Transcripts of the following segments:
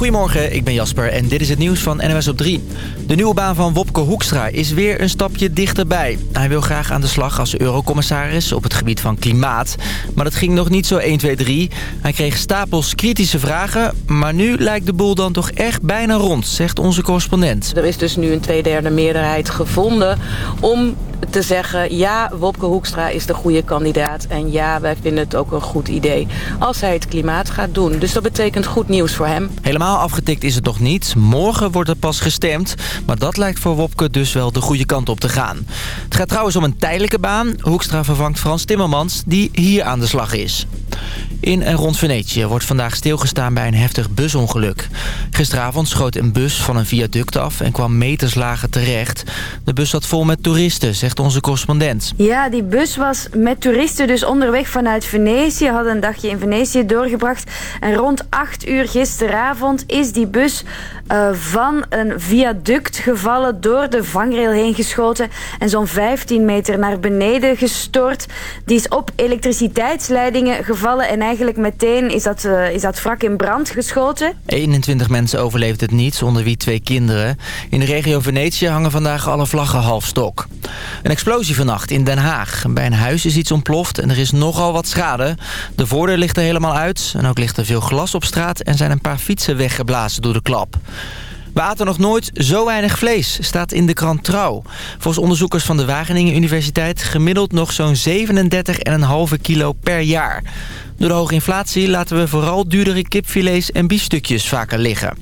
Goedemorgen, ik ben Jasper en dit is het nieuws van NWS op 3. De nieuwe baan van Wopke Hoekstra is weer een stapje dichterbij. Hij wil graag aan de slag als eurocommissaris op het gebied van klimaat. Maar dat ging nog niet zo 1, 2, 3. Hij kreeg stapels kritische vragen, maar nu lijkt de boel dan toch echt bijna rond, zegt onze correspondent. Er is dus nu een tweederde meerderheid gevonden om te zeggen... ja, Wopke Hoekstra is de goede kandidaat en ja, wij vinden het ook een goed idee... als hij het klimaat gaat doen. Dus dat betekent goed nieuws voor hem. Helemaal afgetikt is het nog niet. Morgen wordt er pas gestemd. Maar dat lijkt voor Wopke dus wel de goede kant op te gaan. Het gaat trouwens om een tijdelijke baan. Hoekstra vervangt Frans Timmermans, die hier aan de slag is. In en rond Venetië wordt vandaag stilgestaan bij een heftig busongeluk. Gisteravond schoot een bus van een viaduct af en kwam meterslagen terecht. De bus zat vol met toeristen, zegt onze correspondent. Ja, die bus was met toeristen dus onderweg vanuit Venetië. Hadden een dagje in Venetië doorgebracht. En rond 8 uur gisteravond is die bus uh, van een viaduct gevallen, door de vangrail heen geschoten en zo'n 15 meter naar beneden gestort. Die is op elektriciteitsleidingen gevallen en eigenlijk meteen is dat, uh, is dat wrak in brand geschoten. 21 mensen overleefden het niet, onder wie twee kinderen. In de regio Venetië hangen vandaag alle vlaggen half stok. Een explosie vannacht in Den Haag. Bij een huis is iets ontploft en er is nogal wat schade. De voordeur ligt er helemaal uit en ook ligt er veel glas op straat... en zijn een paar fietsen weggeblazen door de klap. We aten nog nooit zo weinig vlees, staat in de krant Trouw. Volgens onderzoekers van de Wageningen Universiteit gemiddeld nog zo'n 37,5 kilo per jaar. Door de hoge inflatie laten we vooral duurdere kipfilets en biefstukjes vaker liggen.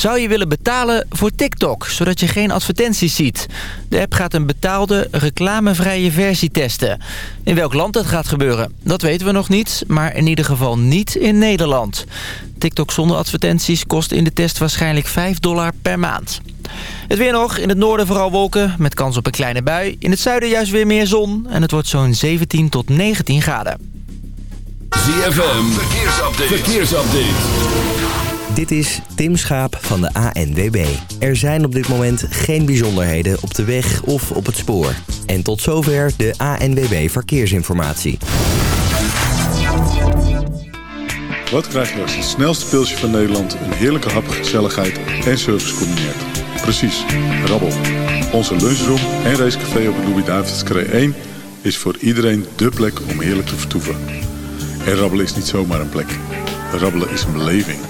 Zou je willen betalen voor TikTok, zodat je geen advertenties ziet? De app gaat een betaalde, reclamevrije versie testen. In welk land dat gaat gebeuren, dat weten we nog niet, maar in ieder geval niet in Nederland. TikTok zonder advertenties kost in de test waarschijnlijk 5 dollar per maand. Het weer nog, in het noorden vooral wolken, met kans op een kleine bui. In het zuiden juist weer meer zon en het wordt zo'n 17 tot 19 graden. ZFM, verkeersupdate. verkeersupdate. Dit is Tim Schaap van de ANWB. Er zijn op dit moment geen bijzonderheden op de weg of op het spoor. En tot zover de ANWB Verkeersinformatie. Wat krijg je als het snelste pilsje van Nederland... een heerlijke hap, gezelligheid en service combineert? Precies, rabbel. Onze lunchroom en racecafé op de Louis-David's 1... is voor iedereen dé plek om heerlijk te vertoeven. En rabbelen is niet zomaar een plek. Rabbelen is een beleving.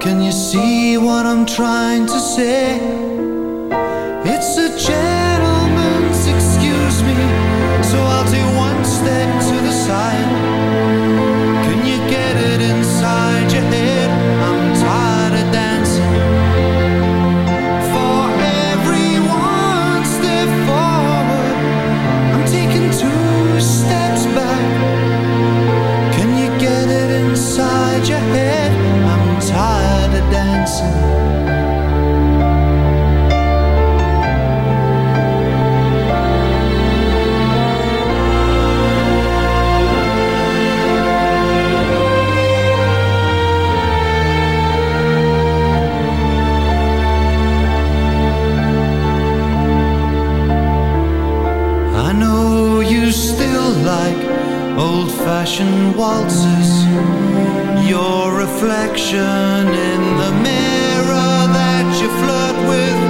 Can you see what I'm trying to say? It's a gentleman's excuse me, so I'll take one step to the side. Can you get it inside your head? Old fashioned waltzes. Your reflection in the mirror that you flirt with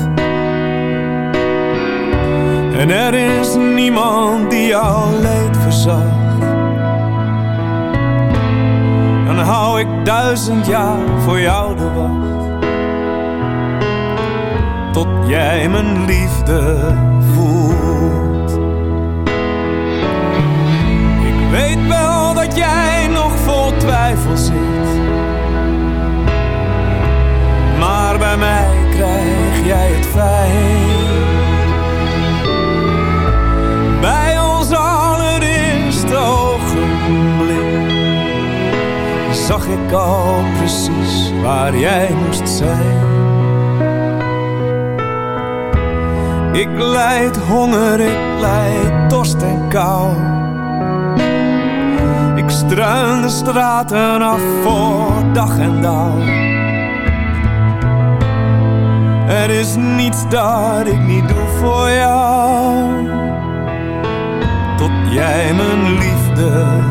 en er is niemand die jouw leed verzacht. Dan hou ik duizend jaar voor jou de wacht. Tot jij mijn liefde lijd honger, ik lijd dorst en kou. Ik struin de straten af voor dag en dauw. Er is niets dat ik niet doe voor jou. Tot jij mijn liefde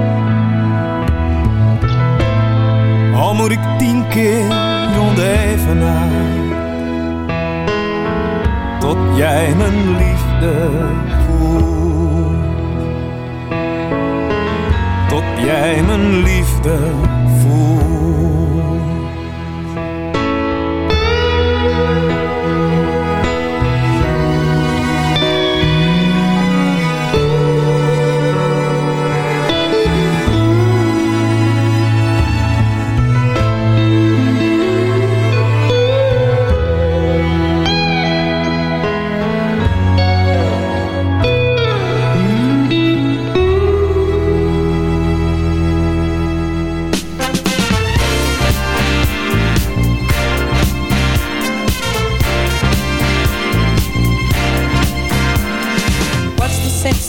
Tien keer rond even naar. Tot jij mijn liefde voelt. Tot jij mijn liefde voelt.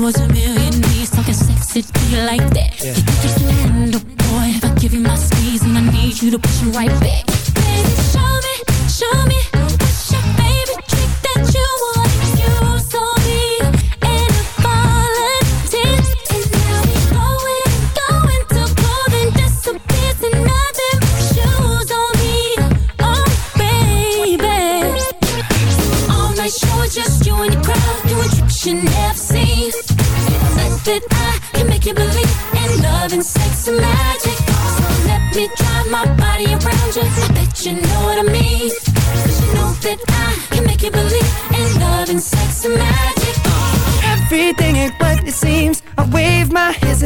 Was a million ways talking sexy to you like that. You think you can handle, oh boy? If I give you my squeeze and I need you to push it right back.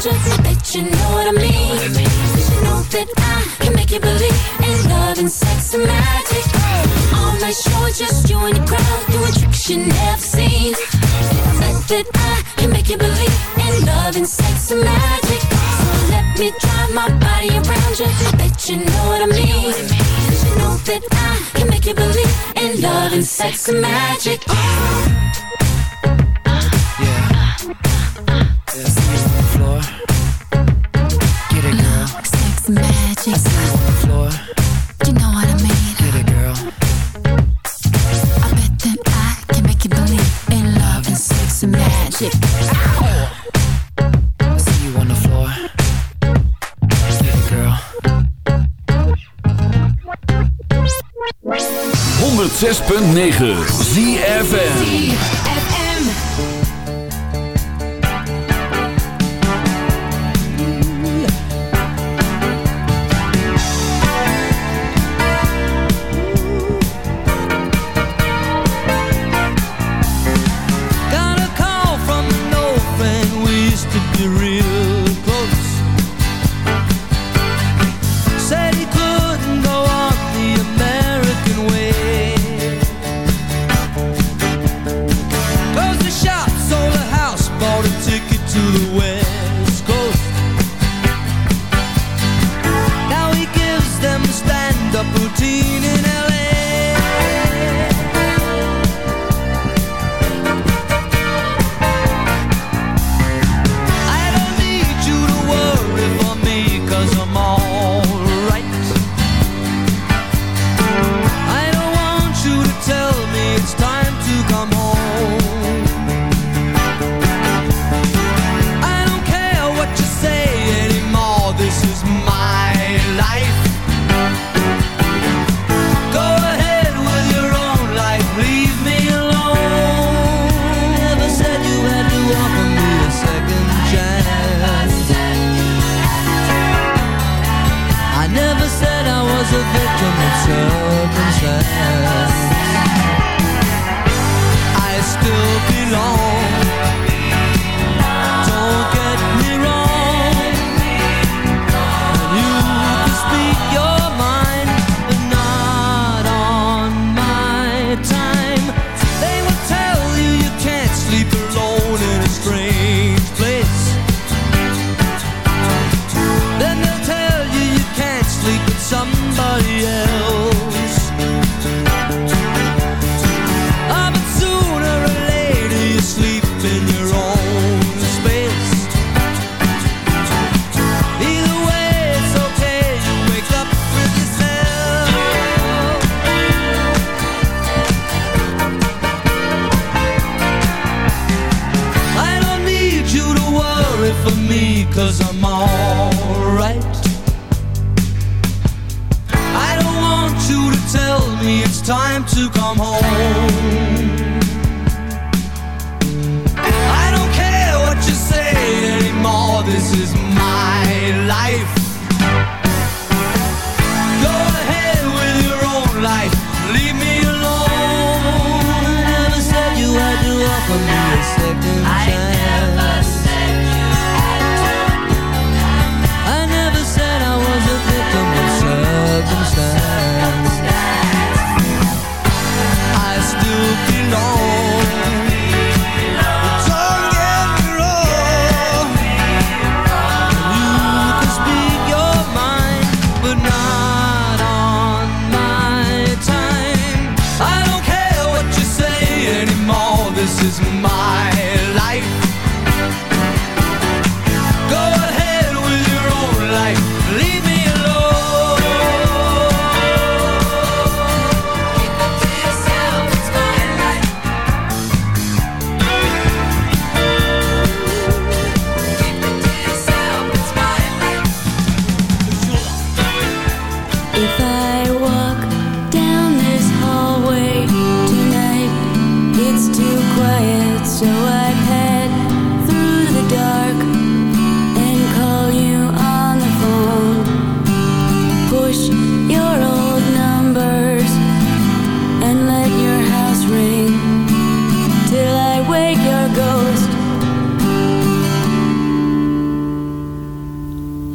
body around you. I bet you know what I mean. Cause you know that I can make you believe in love and sex and magic. All night show just you and your crowd doing tricks you never seen. Think that I can make you believe in love and sex and magic. So let me drive my body around you. Bet you know what I mean. Cause you know that I can make you believe in love and sex and magic. 106.9 ZFN